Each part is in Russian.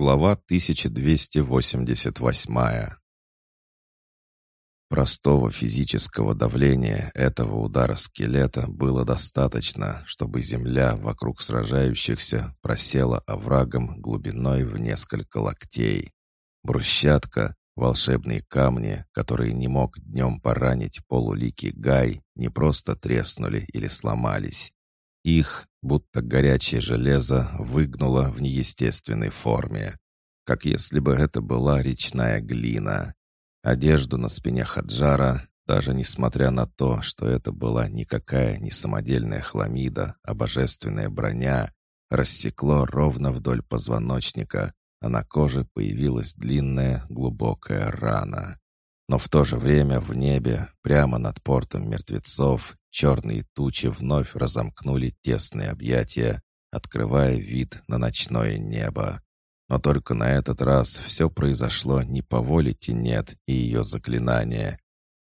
Глава 1288 Простого физического давления этого удара скелета было достаточно, чтобы земля вокруг сражающихся просела оврагом глубиной в несколько локтей. Брусчатка, волшебные камни, которые не мог днем поранить полуликий Гай, не просто треснули или сломались. Их, будто горячее железо, выгнуло в неестественной форме, как если бы это была речная глина. Одежду на спине Хаджара, даже несмотря на то, что это была никакая не самодельная хламида, а божественная броня, растекло ровно вдоль позвоночника, а на коже появилась длинная глубокая рана. Но в то же время в небе, прямо над портом мертвецов, черные тучи вновь разомкнули тесные объятия, открывая вид на ночное небо. Но только на этот раз все произошло не по воле Тенет и ее заклинания.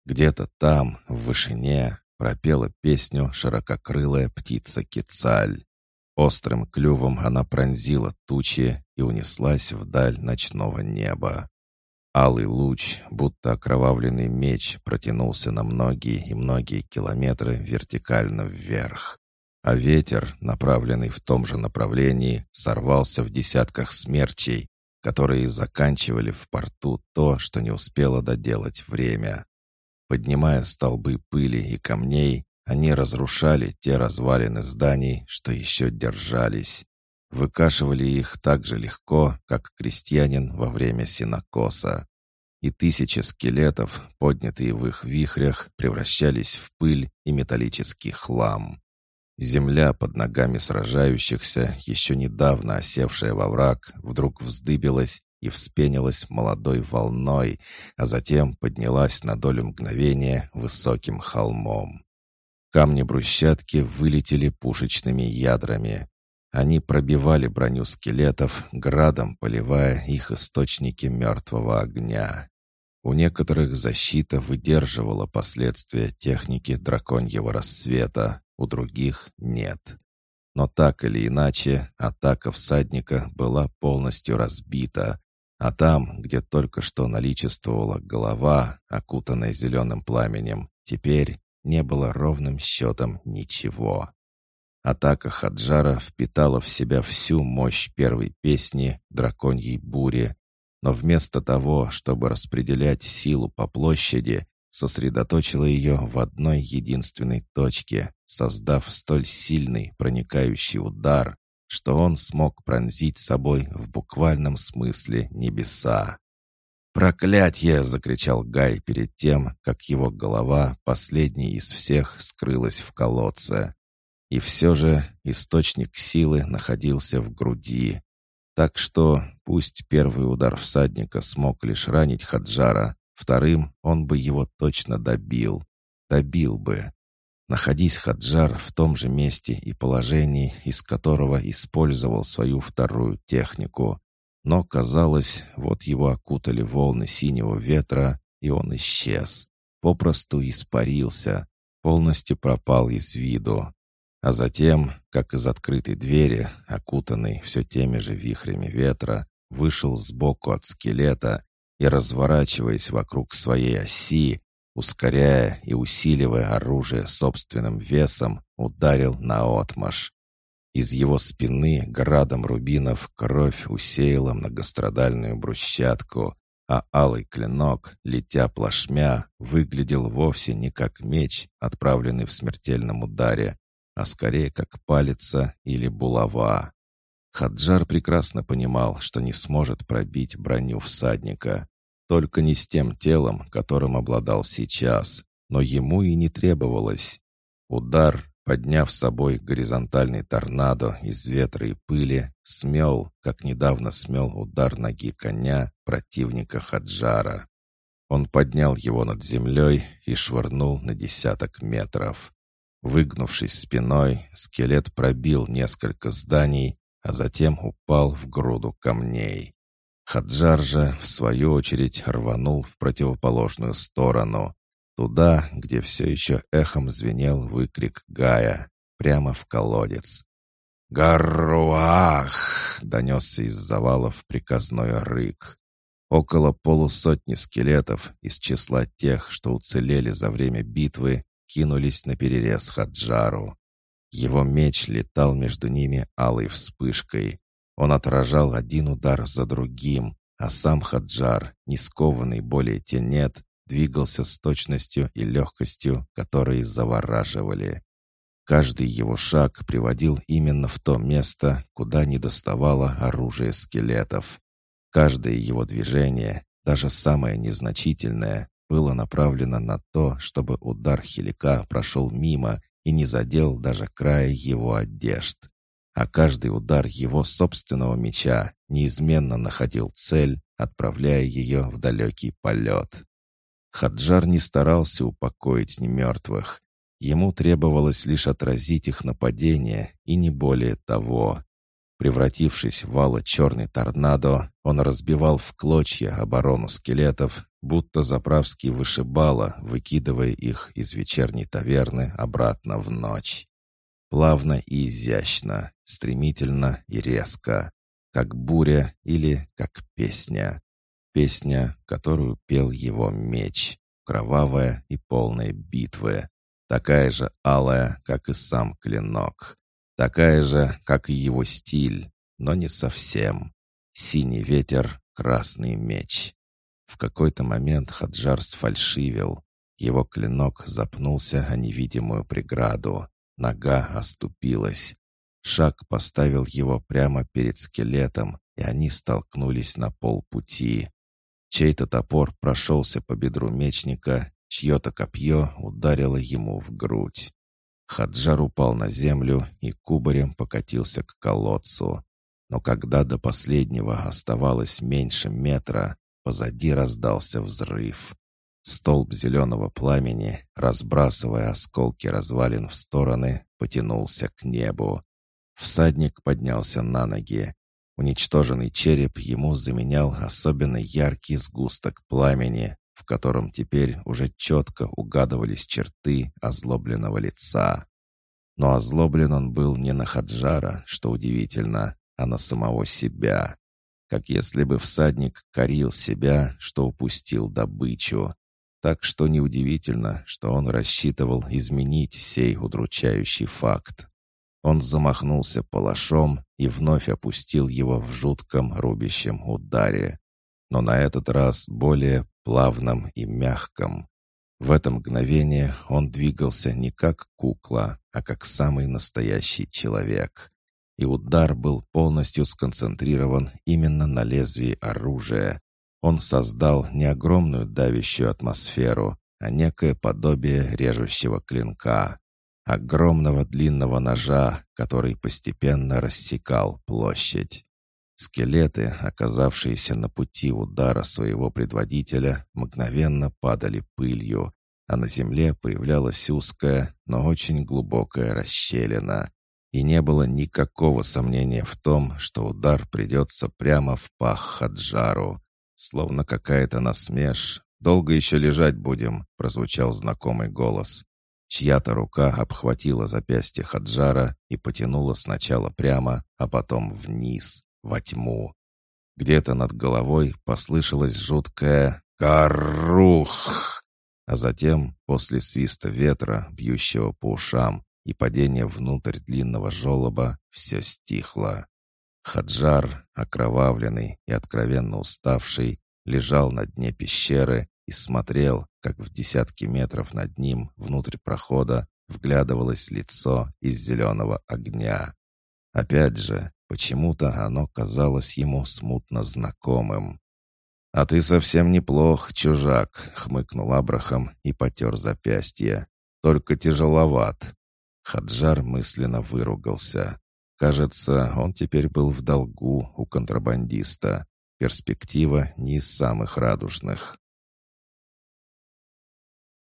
Где-то там, в вышине, пропела песню ширококрылая птица Кицаль. Острым клювом она пронзила тучи и унеслась вдаль ночного неба. Алый луч, будто окровавленный меч, протянулся на многие и многие километры вертикально вверх а ветер, направленный в том же направлении, сорвался в десятках смерчей, которые заканчивали в порту то, что не успело доделать время. Поднимая столбы пыли и камней, они разрушали те развалины зданий, что еще держались. Выкашивали их так же легко, как крестьянин во время синокоса. И тысячи скелетов, поднятые в их вихрях, превращались в пыль и металлический хлам. Земля под ногами сражающихся, еще недавно осевшая во враг, вдруг вздыбилась и вспенилась молодой волной, а затем поднялась на долю мгновения высоким холмом. Камни брусчатки вылетели пушечными ядрами. Они пробивали броню скелетов, градом поливая их источники мертвого огня. У некоторых защита выдерживала последствия техники драконьего рассвета, у других нет. Но так или иначе, атака всадника была полностью разбита, а там, где только что наличествовала голова, окутанная зеленым пламенем, теперь не было ровным счетом ничего. Атака Хаджара впитала в себя всю мощь первой песни «Драконьей бури», но вместо того, чтобы распределять силу по площади, сосредоточила ее в одной единственной точке, создав столь сильный проникающий удар, что он смог пронзить собой в буквальном смысле небеса. «Проклятье!» — закричал Гай перед тем, как его голова, последний из всех, скрылась в колодце. И все же источник силы находился в груди. Так что, пусть первый удар всадника смог лишь ранить Хаджара, Вторым он бы его точно добил. Добил бы. Находись Хаджар в том же месте и положении, из которого использовал свою вторую технику. Но, казалось, вот его окутали волны синего ветра, и он исчез. Попросту испарился, полностью пропал из виду. А затем, как из открытой двери, окутанный все теми же вихрями ветра, вышел сбоку от скелета и, разворачиваясь вокруг своей оси, ускоряя и усиливая оружие собственным весом, ударил на отмаш. Из его спины градом рубинов кровь усеяла многострадальную брусчатку, а алый клинок, летя плашмя, выглядел вовсе не как меч, отправленный в смертельном ударе, а скорее как палица или булава. Хаджар прекрасно понимал, что не сможет пробить броню всадника. Только не с тем телом, которым обладал сейчас, но ему и не требовалось. Удар, подняв с собой горизонтальный торнадо из ветра и пыли, смел, как недавно смел удар ноги коня противника Хаджара. Он поднял его над землей и швырнул на десяток метров. Выгнувшись спиной, скелет пробил несколько зданий, а затем упал в груду камней. Хаджар же, в свою очередь, рванул в противоположную сторону, туда, где все еще эхом звенел выкрик Гая, прямо в колодец. «Гарруах!» — донесся из завалов приказной рык. Около полусотни скелетов из числа тех, что уцелели за время битвы, кинулись на перерез Хаджару. Его меч летал между ними алой вспышкой. Он отражал один удар за другим, а сам Хаджар, не скованный более тенет, двигался с точностью и легкостью, которые завораживали. Каждый его шаг приводил именно в то место, куда не доставало оружие скелетов. Каждое его движение, даже самое незначительное, было направлено на то, чтобы удар хилика прошел мимо и не задел даже края его одежд. А каждый удар его собственного меча неизменно находил цель, отправляя ее в далекий полет. Хаджар не старался упокоить немертвых. Ему требовалось лишь отразить их нападение, и не более того. Превратившись в вало черный торнадо, он разбивал в клочья оборону скелетов, будто заправский вышибала, выкидывая их из вечерней таверны обратно в ночь. Плавно и изящно, стремительно и резко, как буря или как песня. Песня, которую пел его меч, кровавая и полная битвы, такая же алая, как и сам клинок, такая же, как и его стиль, но не совсем. Синий ветер, красный меч. В какой-то момент Хаджар сфальшивил. Его клинок запнулся о невидимую преграду. Нога оступилась. Шаг поставил его прямо перед скелетом, и они столкнулись на полпути. Чей-то топор прошелся по бедру мечника, чье-то копье ударило ему в грудь. Хаджар упал на землю и кубарем покатился к колодцу. Но когда до последнего оставалось меньше метра, позади раздался взрыв. Столб зеленого пламени, разбрасывая осколки развалин в стороны, потянулся к небу. Всадник поднялся на ноги. Уничтоженный череп ему заменял особенно яркий сгусток пламени, в котором теперь уже четко угадывались черты озлобленного лица. Но озлоблен он был не на Хаджара, что удивительно, а на самого себя. Как если бы всадник корил себя, что упустил добычу. Так что неудивительно, что он рассчитывал изменить сей удручающий факт. Он замахнулся палашом и вновь опустил его в жутком рубящем ударе. Но на этот раз более плавном и мягком. В это мгновение он двигался не как кукла, а как самый настоящий человек. И удар был полностью сконцентрирован именно на лезвии оружия. Он создал не огромную давящую атмосферу, а некое подобие режущего клинка огромного длинного ножа, который постепенно рассекал площадь. Скелеты, оказавшиеся на пути удара своего предводителя, мгновенно падали пылью, а на земле появлялась узкая, но очень глубокая расщелина. И не было никакого сомнения в том, что удар придется прямо в пах Хаджару. Словно какая-то насмеш. «Долго еще лежать будем», — прозвучал знакомый голос. Чья-то рука обхватила запястье Хаджара и потянула сначала прямо, а потом вниз, во тьму. Где-то над головой послышалось жуткое «Карух!», а затем, после свиста ветра, бьющего по ушам, и падения внутрь длинного желоба, все стихло. Хаджар, окровавленный и откровенно уставший, лежал на дне пещеры и смотрел, как в десятки метров над ним, внутрь прохода, вглядывалось лицо из зеленого огня. Опять же, почему-то оно казалось ему смутно знакомым. «А ты совсем неплох, чужак», — хмыкнул Абрахам и потер запястье. «Только тяжеловат». Хаджар мысленно выругался. Кажется, он теперь был в долгу у контрабандиста. Перспектива не из самых радужных.